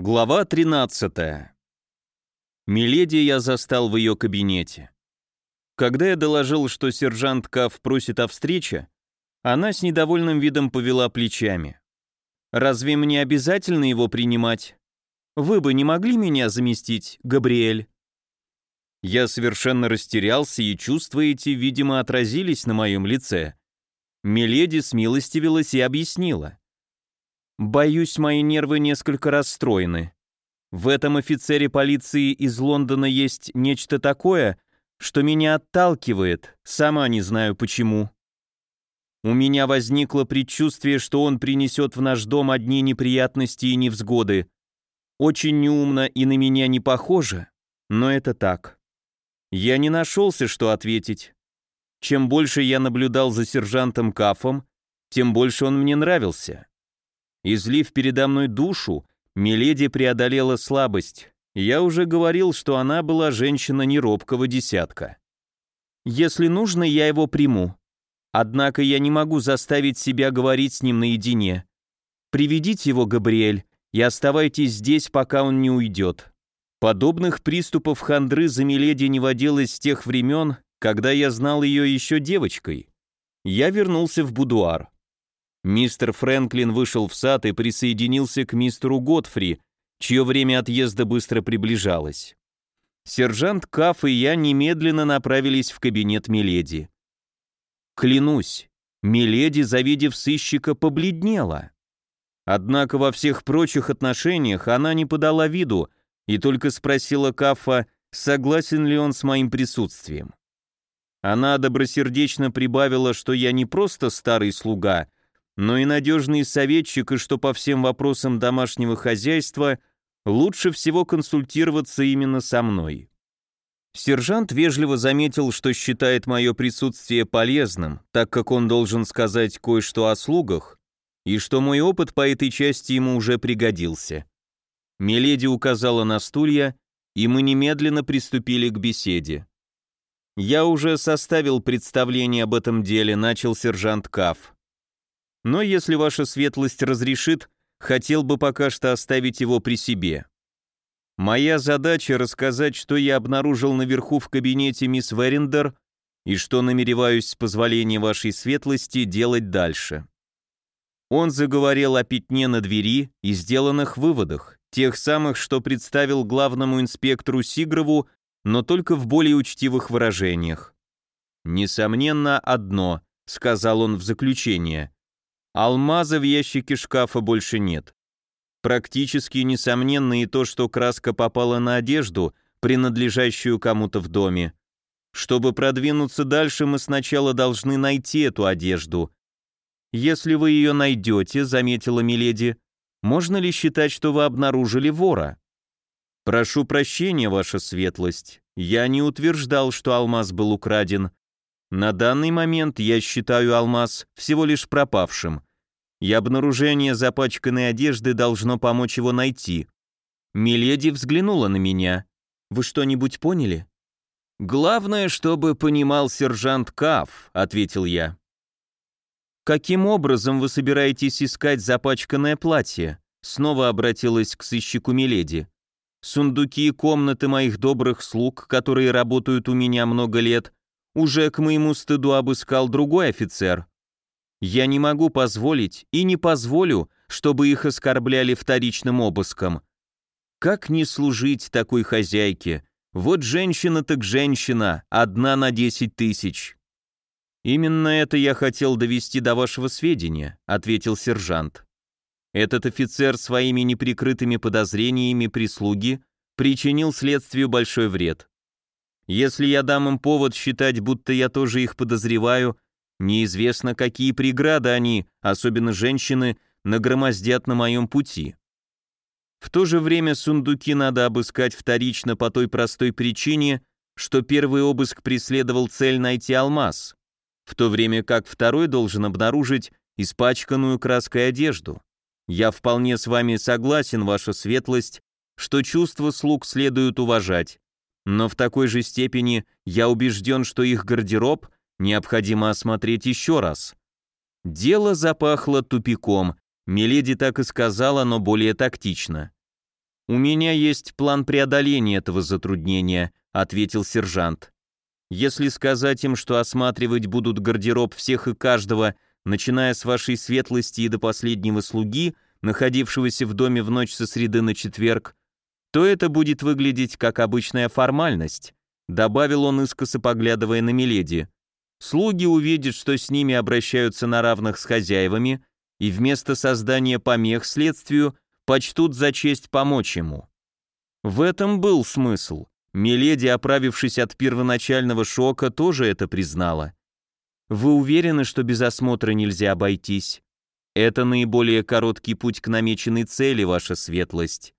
Глава 13. Миледи я застал в ее кабинете. Когда я доложил, что сержант Каф просит о встрече, она с недовольным видом повела плечами. «Разве мне обязательно его принимать? Вы бы не могли меня заместить, Габриэль?» Я совершенно растерялся, и чувства эти, видимо, отразились на моем лице. Миледи смилостивилась и объяснила. Боюсь, мои нервы несколько расстроены. В этом офицере полиции из Лондона есть нечто такое, что меня отталкивает, сама не знаю почему. У меня возникло предчувствие, что он принесет в наш дом одни неприятности и невзгоды. Очень неумно и на меня не похоже, но это так. Я не нашелся, что ответить. Чем больше я наблюдал за сержантом Кафом, тем больше он мне нравился. Излив передо мной душу, Миледи преодолела слабость. Я уже говорил, что она была женщина неробкого десятка. Если нужно, я его приму. Однако я не могу заставить себя говорить с ним наедине. Приведите его, Габриэль, и оставайтесь здесь, пока он не уйдет. Подобных приступов хандры за Миледи не водилось с тех времен, когда я знал ее еще девочкой. Я вернулся в будуар. Мистер Фрэнклин вышел в сад и присоединился к мистеру Готфри, чье время отъезда быстро приближалось. Сержант Каф и я немедленно направились в кабинет Миледи. Клянусь, Миледи, завидев сыщика, побледнела. Однако во всех прочих отношениях она не подала виду и только спросила Кафа, согласен ли он с моим присутствием. Она добросердечно прибавила, что я не просто старый слуга, но и надежный советчик, и что по всем вопросам домашнего хозяйства лучше всего консультироваться именно со мной. Сержант вежливо заметил, что считает мое присутствие полезным, так как он должен сказать кое-что о слугах, и что мой опыт по этой части ему уже пригодился. Миледи указала на стулья, и мы немедленно приступили к беседе. «Я уже составил представление об этом деле», — начал сержант Каф но если ваша светлость разрешит, хотел бы пока что оставить его при себе. Моя задача рассказать, что я обнаружил наверху в кабинете мисс Верендер и что намереваюсь с позволения вашей светлости делать дальше. Он заговорил о пятне на двери и сделанных выводах, тех самых, что представил главному инспектору Сигрову, но только в более учтивых выражениях. «Несомненно, одно», — сказал он в заключение. Алмаза в ящике шкафа больше нет. Практически несомненно и то, что краска попала на одежду, принадлежащую кому-то в доме. Чтобы продвинуться дальше, мы сначала должны найти эту одежду. Если вы ее найдете, заметила Миледи, можно ли считать, что вы обнаружили вора? Прошу прощения, ваша светлость. Я не утверждал, что алмаз был украден. На данный момент я считаю алмаз всего лишь пропавшим и обнаружение запачканной одежды должно помочь его найти. Миледи взглянула на меня. «Вы что-нибудь поняли?» «Главное, чтобы понимал сержант Каф», — ответил я. «Каким образом вы собираетесь искать запачканное платье?» Снова обратилась к сыщику Миледи. «Сундуки и комнаты моих добрых слуг, которые работают у меня много лет, уже к моему стыду обыскал другой офицер. Я не могу позволить и не позволю, чтобы их оскорбляли вторичным обыском. Как не служить такой хозяйке? Вот женщина так женщина, одна на десять тысяч. Именно это я хотел довести до вашего сведения, ответил сержант. Этот офицер своими неприкрытыми подозрениями прислуги причинил следствию большой вред. Если я дам им повод считать, будто я тоже их подозреваю, Неизвестно, какие преграды они, особенно женщины, нагромоздят на моем пути. В то же время сундуки надо обыскать вторично по той простой причине, что первый обыск преследовал цель найти алмаз, в то время как второй должен обнаружить испачканную краской одежду. Я вполне с вами согласен, ваша светлость, что чувства слуг следует уважать, но в такой же степени я убежден, что их гардероб – Необходимо осмотреть еще раз. Дело запахло тупиком. Миледи так и сказала, но более тактично. «У меня есть план преодоления этого затруднения», — ответил сержант. «Если сказать им, что осматривать будут гардероб всех и каждого, начиная с вашей светлости и до последнего слуги, находившегося в доме в ночь со среды на четверг, то это будет выглядеть как обычная формальность», — добавил он искоса, поглядывая на Миледи. «Слуги увидят, что с ними обращаются на равных с хозяевами, и вместо создания помех следствию почтут за честь помочь ему. В этом был смысл. Миледи, оправившись от первоначального шока, тоже это признала. «Вы уверены, что без осмотра нельзя обойтись? Это наиболее короткий путь к намеченной цели, ваша светлость».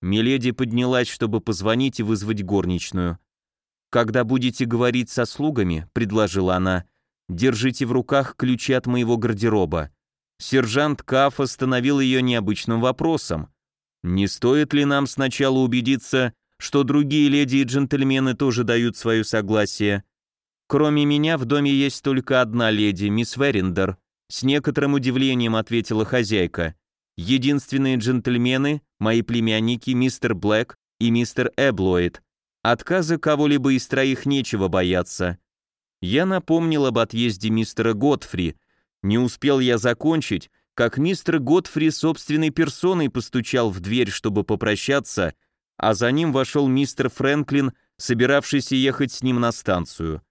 Миледи поднялась, чтобы позвонить и вызвать горничную. «Когда будете говорить со слугами», — предложила она, — «держите в руках ключи от моего гардероба. Сержант Каф остановил ее необычным вопросом. Не стоит ли нам сначала убедиться, что другие леди и джентльмены тоже дают свое согласие? Кроме меня в доме есть только одна леди, мисс Верендер. С некоторым удивлением ответила хозяйка. Единственные джентльмены – мои племянники мистер Блэк и мистер Эблоид. Отказа кого-либо из троих нечего бояться. Я напомнил об отъезде мистера Готфри – не успел я закончить, как мистер Готфри собственной персоной постучал в дверь, чтобы попрощаться, а за ним вошел мистер Фрэнклин, собиравшийся ехать с ним на станцию.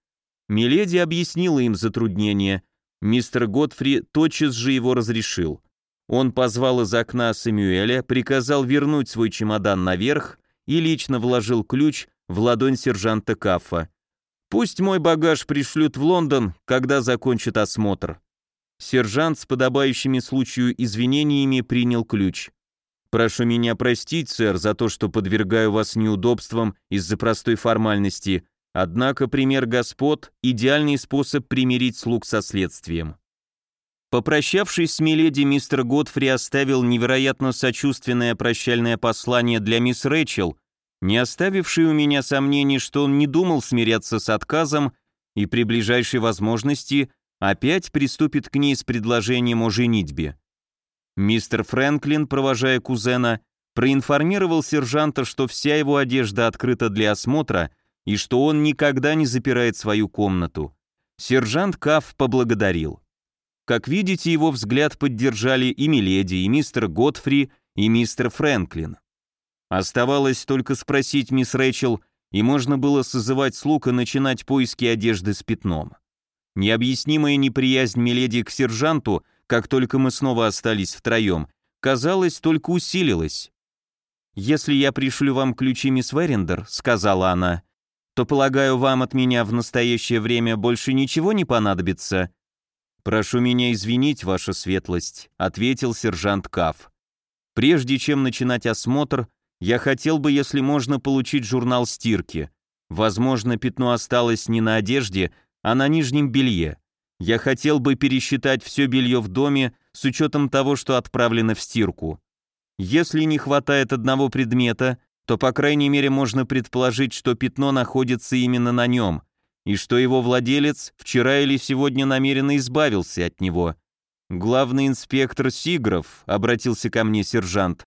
Миледи объяснила им затруднение. Мистер Готфри тотчас же его разрешил. Он позвал из окна Сэмюэля, приказал вернуть свой чемодан наверх и лично вложил ключ в ладонь сержанта Каффа. «Пусть мой багаж пришлют в Лондон, когда закончат осмотр». Сержант с подобающими случаю извинениями принял ключ. «Прошу меня простить, сэр, за то, что подвергаю вас неудобствам из-за простой формальности, однако пример господ – идеальный способ примирить слуг со следствием». Попрощавшись с Миледи, мистер Годфри оставил невероятно сочувственное прощальное послание для мисс Рэчел, не оставивший у меня сомнений, что он не думал смиряться с отказом и при ближайшей возможности опять приступит к ней с предложением о женитьбе. Мистер Фрэнклин, провожая кузена, проинформировал сержанта, что вся его одежда открыта для осмотра и что он никогда не запирает свою комнату. Сержант Каф поблагодарил. Как видите, его взгляд поддержали и Миледи, и мистер Готфри, и мистер Фрэнклин. Оставалось только спросить мисс Рэчел, и можно было созывать слуг и начинать поиски одежды с пятном. Необъяснимая неприязнь Миледи к сержанту, как только мы снова остались втроем, казалось, только усилилась. «Если я пришлю вам ключи, мисс Верендер», — сказала она, «то, полагаю, вам от меня в настоящее время больше ничего не понадобится?» «Прошу меня извинить, ваша светлость», — ответил сержант Каф. «Прежде чем начинать осмотр, я хотел бы, если можно, получить журнал стирки. Возможно, пятно осталось не на одежде, а на нижнем белье. Я хотел бы пересчитать все белье в доме с учетом того, что отправлено в стирку. Если не хватает одного предмета, то по крайней мере можно предположить, что пятно находится именно на нем, и что его владелец вчера или сегодня намеренно избавился от него. Главный инспектор Сигров, обратился ко мне сержант,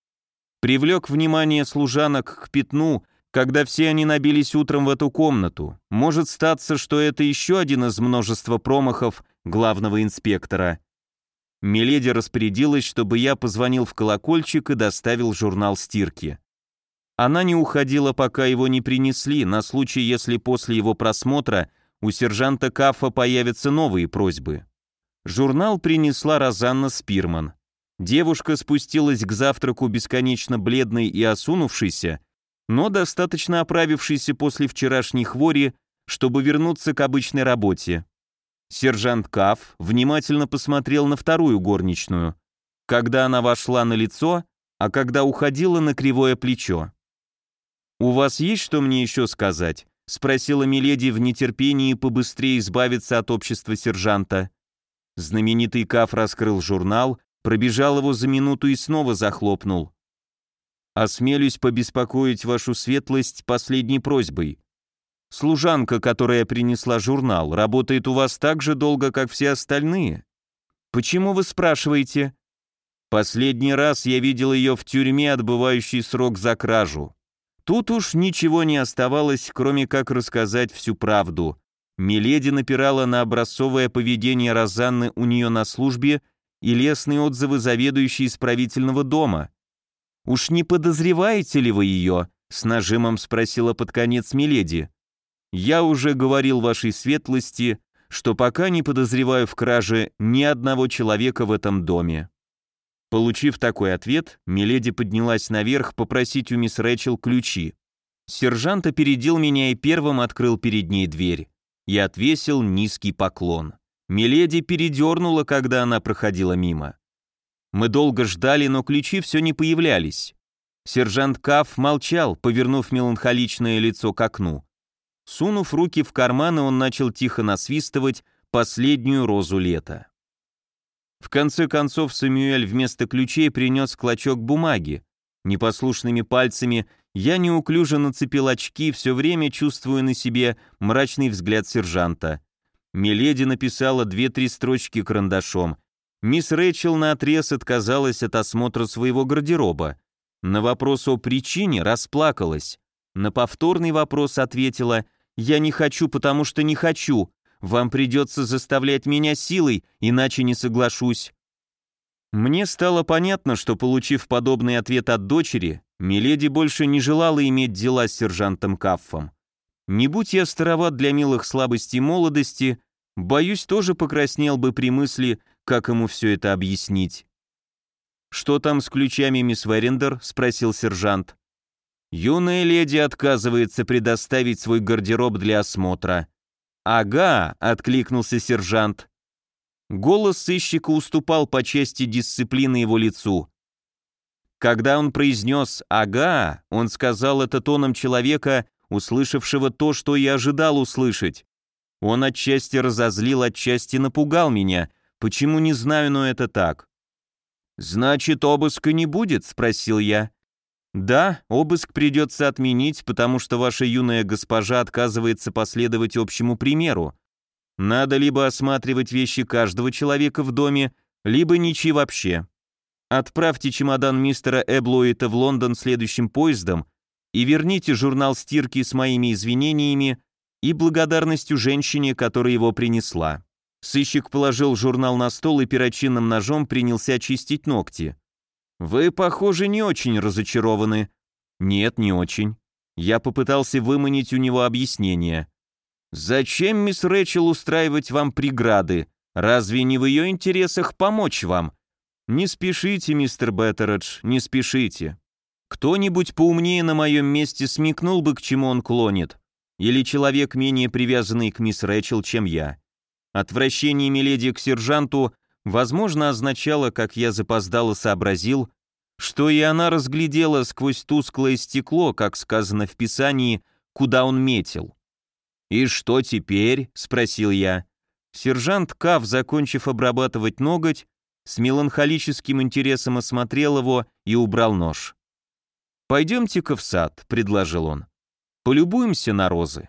привлек внимание служанок к пятну, когда все они набились утром в эту комнату. Может статься, что это еще один из множества промахов главного инспектора. Миледи распорядилась, чтобы я позвонил в колокольчик и доставил журнал стирки. Она не уходила, пока его не принесли, на случай, если после его просмотра у сержанта Кафа появятся новые просьбы. Журнал принесла Розанна Спирман. Девушка спустилась к завтраку бесконечно бледной и осунувшейся, но достаточно оправившийся после вчерашней хвори, чтобы вернуться к обычной работе. Сержант Каф внимательно посмотрел на вторую горничную, когда она вошла на лицо, а когда уходила на кривое плечо. «У вас есть что мне еще сказать?» — спросила Миледи в нетерпении побыстрее избавиться от общества сержанта. Знаменитый Каф раскрыл журнал, пробежал его за минуту и снова захлопнул. Осмелюсь побеспокоить вашу светлость последней просьбой. Служанка, которая принесла журнал, работает у вас так же долго, как все остальные. Почему вы спрашиваете? Последний раз я видел ее в тюрьме, отбывающей срок за кражу. Тут уж ничего не оставалось, кроме как рассказать всю правду. Миледи напирала на образцовое поведение Розанны у нее на службе и лестные отзывы заведующей исправительного дома. «Уж не подозреваете ли вы ее?» — с нажимом спросила под конец Миледи. «Я уже говорил вашей светлости, что пока не подозреваю в краже ни одного человека в этом доме». Получив такой ответ, Миледи поднялась наверх попросить у мисс Рэчел ключи. Сержант опередил меня и первым открыл перед ней дверь. Я отвесил низкий поклон. Миледи передернула, когда она проходила мимо. Мы долго ждали, но ключи все не появлялись. Сержант Каф молчал, повернув меланхоличное лицо к окну. Сунув руки в карманы, он начал тихо насвистывать последнюю розу лета. В конце концов Самюэль вместо ключей принес клочок бумаги. Непослушными пальцами я неуклюже нацепил очки, все время чувствуя на себе мрачный взгляд сержанта. Миледи написала две-три строчки карандашом. Мисс Рэйчел наотрез отказалась от осмотра своего гардероба. На вопрос о причине расплакалась. На повторный вопрос ответила «Я не хочу, потому что не хочу. Вам придется заставлять меня силой, иначе не соглашусь». Мне стало понятно, что, получив подобный ответ от дочери, Миледи больше не желала иметь дела с сержантом Каффом. Не будь я староват для милых слабостей молодости, боюсь, тоже покраснел бы при мысли, как ему все это объяснить. «Что там с ключами, мисс Верендер?» — спросил сержант. «Юная леди отказывается предоставить свой гардероб для осмотра. «Ага», — откликнулся сержант. Голос сыщика уступал по части дисциплины его лицу. Когда он произнес «ага», он сказал это тоном человека, услышавшего то, что я ожидал услышать. Он отчасти разозлил, отчасти напугал меня. Почему, не знаю, но это так. «Значит, обыска не будет?» — спросил я. «Да, обыск придется отменить, потому что ваша юная госпожа отказывается последовать общему примеру. Надо либо осматривать вещи каждого человека в доме, либо ничьи вообще. Отправьте чемодан мистера Эблуита в Лондон следующим поездом и верните журнал стирки с моими извинениями и благодарностью женщине, которая его принесла». Сыщик положил журнал на стол и перочинным ножом принялся чистить ногти. «Вы, похоже, не очень разочарованы». «Нет, не очень». Я попытался выманить у него объяснение. «Зачем, мисс Рэчел, устраивать вам преграды? Разве не в ее интересах помочь вам?» «Не спешите, мистер Беттередж, не спешите. Кто-нибудь поумнее на моем месте смекнул бы, к чему он клонит. Или человек, менее привязанный к мисс Рэчел, чем я. Отвращение Миледи к сержанту возможно, означало, как я запоздало сообразил, что и она разглядела сквозь тусклое стекло, как сказано в Писании, куда он метил. «И что теперь?» — спросил я. Сержант Кав, закончив обрабатывать ноготь, с меланхолическим интересом осмотрел его и убрал нож. «Пойдемте-ка в сад», — предложил он. «Полюбуемся на розы».